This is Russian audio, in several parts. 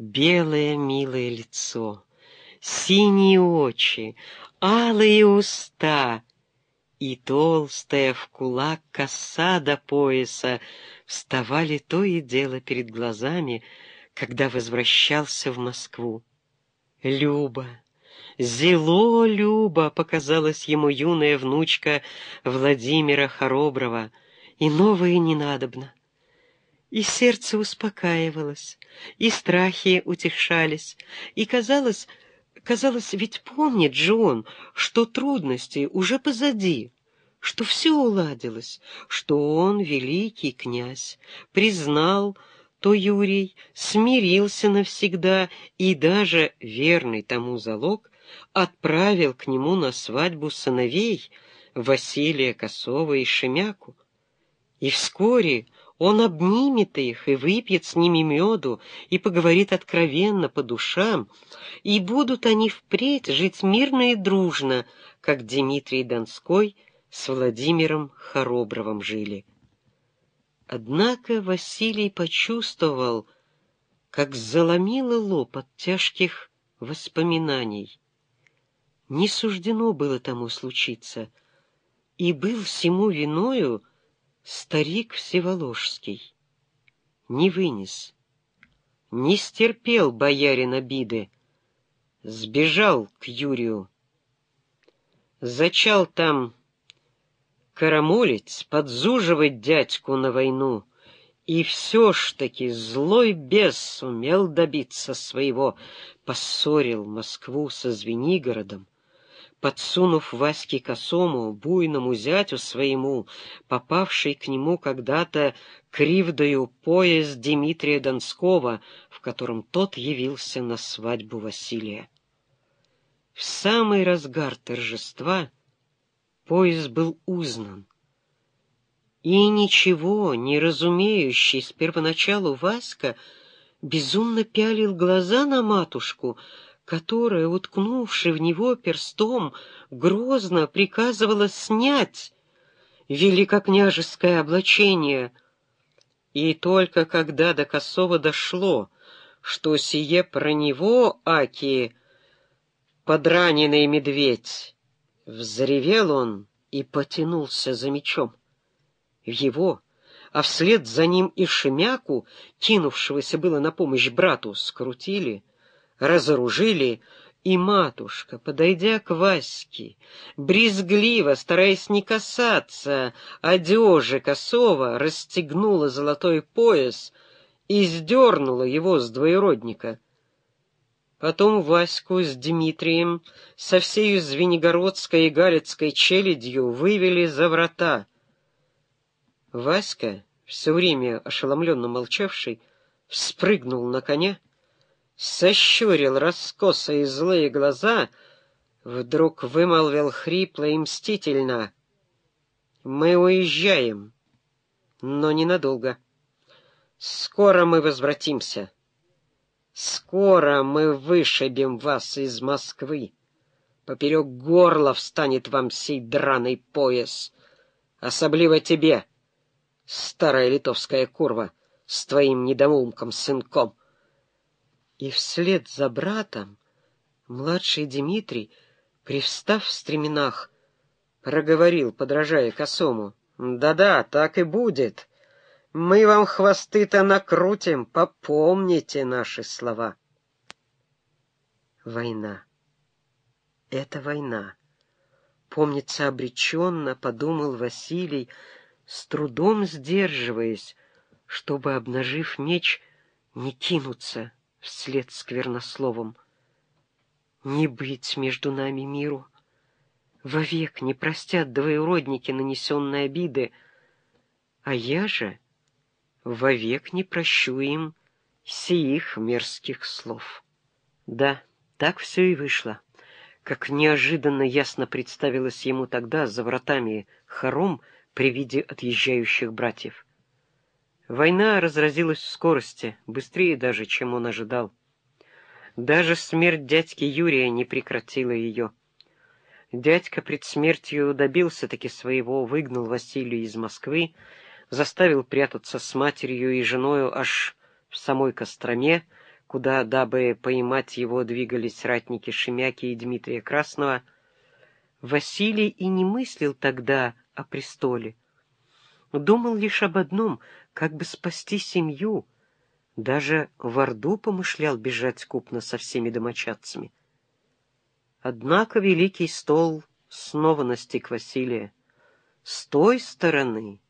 Белое милое лицо, синие очи, алые уста и толстая в кулак коса до пояса вставали то и дело перед глазами, когда возвращался в Москву. Люба, зело Люба показалась ему юная внучка Владимира Хороброва, и новое не надобно. И сердце успокаивалось, и страхи утешались, и казалось, казалось, ведь помнит же он, что трудности уже позади, что все уладилось, что он, великий князь, признал, то Юрий смирился навсегда и даже, верный тому залог, отправил к нему на свадьбу сыновей Василия Косова и Шемяку. И вскоре он обнимет их и выпьет с ними меду, и поговорит откровенно по душам, и будут они впредь жить мирно и дружно, как Дмитрий Донской с Владимиром Хоробровым жили. Однако Василий почувствовал, как заломило лоб от тяжких воспоминаний. Не суждено было тому случиться, и был всему виною Старик Всеволожский не вынес, не стерпел боярин обиды, сбежал к Юрию. Зачал там карамолить, подзуживать дядьку на войну, и все ж таки злой бес сумел добиться своего, поссорил Москву со Звенигородом, подсунув Ваське косому, буйному зятю своему, попавший к нему когда-то кривдою пояс Дмитрия Донского, в котором тот явился на свадьбу Василия. В самый разгар торжества пояс был узнан, и ничего не разумеющий с первоначалу Васька безумно пялил глаза на матушку, которая, уткнувши в него перстом, грозно приказывала снять великокняжеское облачение. И только когда до Косова дошло, что сие про него, Аки, подраненный медведь, взревел он и потянулся за мечом. Его, а вслед за ним и Шемяку, кинувшегося было на помощь брату, скрутили — разоружили, и матушка, подойдя к Ваське, брезгливо, стараясь не касаться одежи косого, расстегнула золотой пояс и сдернула его с двоеродника. Потом Ваську с Дмитрием со всею Звенигородской и Галицкой челядью вывели за врата. Васька, все время ошеломленно молчавший, вспрыгнул на коня, сощурил раскосые злые глаза, вдруг вымолвил хрипло и мстительно. «Мы уезжаем, но ненадолго. Скоро мы возвратимся. Скоро мы вышибем вас из Москвы. Поперек горла встанет вам сей драный пояс, особливо тебе, старая литовская курва, с твоим недоумком-сынком. И вслед за братом младший Дмитрий, привстав в стременах, проговорил, подражая косому. «Да-да, так и будет. Мы вам хвосты-то накрутим, попомните наши слова». Война. Это война. Помнится, обреченно подумал Василий, с трудом сдерживаясь, чтобы, обнажив меч, не кинуться вслед сквернословом. Не быть между нами миру. Вовек не простят двоюродники нанесенные обиды, а я же вовек не прощу им сиих мерзких слов. Да, так все и вышло. Как неожиданно ясно представилось ему тогда за вратами хором при виде отъезжающих братьев. Война разразилась в скорости, быстрее даже, чем он ожидал. Даже смерть дядьки Юрия не прекратила ее. Дядька пред смертью добился-таки своего, выгнал Василия из Москвы, заставил прятаться с матерью и женою аж в самой Костроме, куда, дабы поймать его, двигались ратники Шемяки и Дмитрия Красного, Василий и не мыслил тогда о престоле. Думал лишь об одном — как бы спасти семью. Даже в Орду помышлял бежать купно со всеми домочадцами. Однако великий стол снова настиг Василия. С той стороны,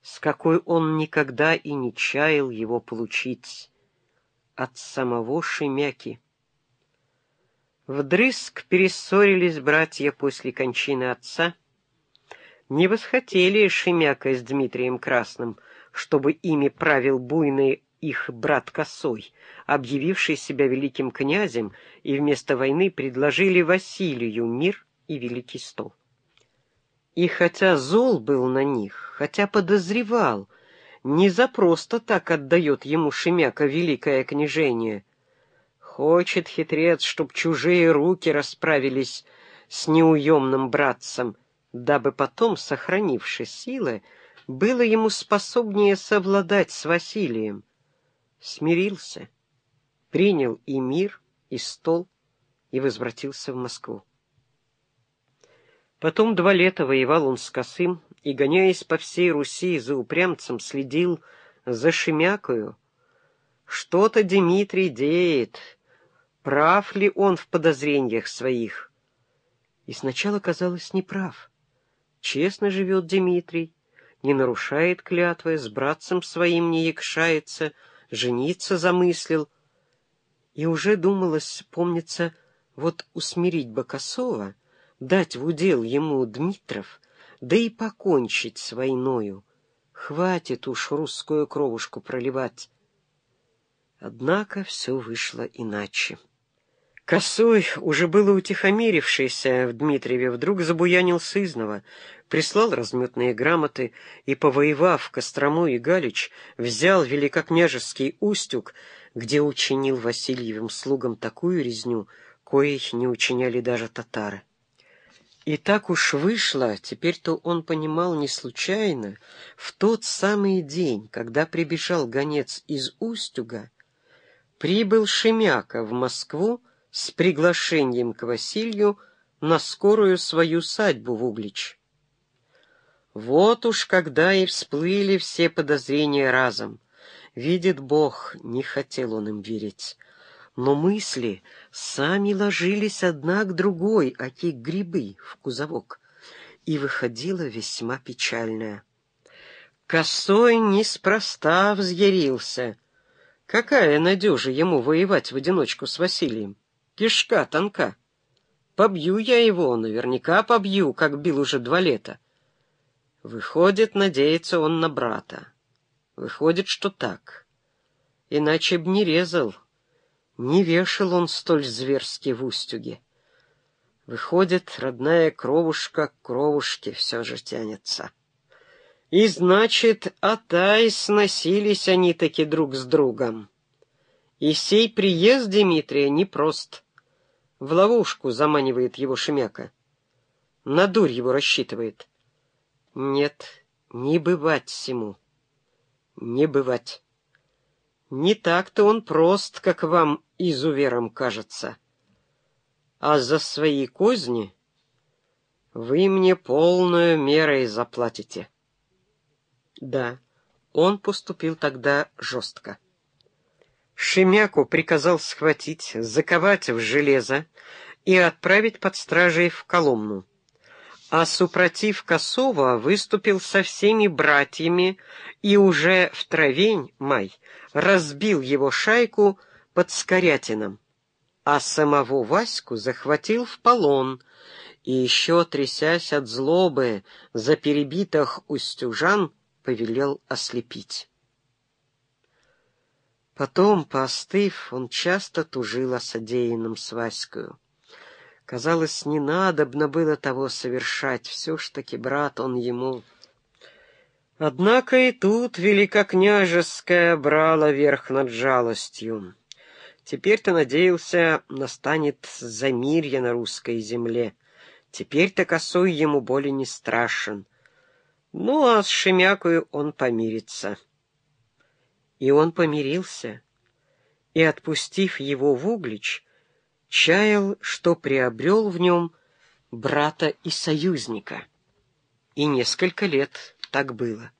с какой он никогда и не чаял его получить от самого Шемяки. Вдрызг перессорились братья после кончины отца. Не восхотели Шемяка с Дмитрием Красным, чтобы ими правил буйный их брат Косой, объявивший себя великим князем, и вместо войны предложили Василию мир и великий стол. И хотя зол был на них, хотя подозревал — не за просто так отдает ему Шемяка великое княжение. Хочет хитрец, чтоб чужие руки расправились с неуемным братцем, дабы потом, сохранивши силы, было ему способнее совладать с Василием. Смирился, принял и мир, и стол, и возвратился в Москву. Потом два лета воевал он с Косым, и, гоняясь по всей Руси за упрямцем, следил за Шемякою. Что-то Дмитрий деет, прав ли он в подозрениях своих? И сначала казалось неправ. Честно живет Дмитрий, не нарушает клятвы, с братцем своим не якшается, жениться замыслил. И уже думалось, помнится, вот усмирить Бокосова, дать в удел ему Дмитров — да и покончить с войною. Хватит уж русскую кровушку проливать. Однако все вышло иначе. Косой, уже было утихомирившийся в Дмитриеве, вдруг забуянил сызнова, прислал разметные грамоты и, повоевав Кострому и Галич, взял великокняжеский устюг, где учинил Васильевым слугам такую резню, коих не учиняли даже татары. И так уж вышло, теперь-то он понимал не случайно, в тот самый день, когда прибежал гонец из Устюга, прибыл Шемяка в Москву с приглашением к Василию на скорую свою садьбу в Углич. Вот уж когда и всплыли все подозрения разом. Видит Бог, не хотел он им верить но мысли сами ложились одна к другой, аки грибы в кузовок, и выходило весьма печальное. Косой неспроста взъярился. Какая надежа ему воевать в одиночку с Василием? Кишка тонка. Побью я его, наверняка побью, как бил уже два лета. Выходит, надеется он на брата. Выходит, что так. Иначе б не резал, не вешал он столь зверски в устюге. Выходит, родная кровушка к кровушке все же тянется. И значит, отай сносились они таки друг с другом. И сей приезд Дмитрия непрост. В ловушку заманивает его Шемяка. На дурь его рассчитывает. Нет, не бывать всему. Не бывать. Не так-то он прост, как вам изувером кажется. А за свои козни вы мне полную мерой заплатите. Да, он поступил тогда жестко. Шемяку приказал схватить, заковать в железо и отправить под стражей в Коломну а супротив Косова выступил со всеми братьями и уже в травень, май, разбил его шайку под Скорятином, а самого Ваську захватил в полон и еще, трясясь от злобы за перебитых устюжан, повелел ослепить. Потом, поостыв, он часто тужил о содеянном с Ваською. Казалось, не надобно было того совершать, все ж таки брат он ему. Однако и тут великокняжеская брала верх над жалостью. Теперь-то надеялся, настанет замирье на русской земле. Теперь-то косой ему боли не страшен. Ну, а с Шемякою он помирится. И он помирился. и, отпустив его в Углич, чаял, что приобрел в нем брата и союзника. И несколько лет так было.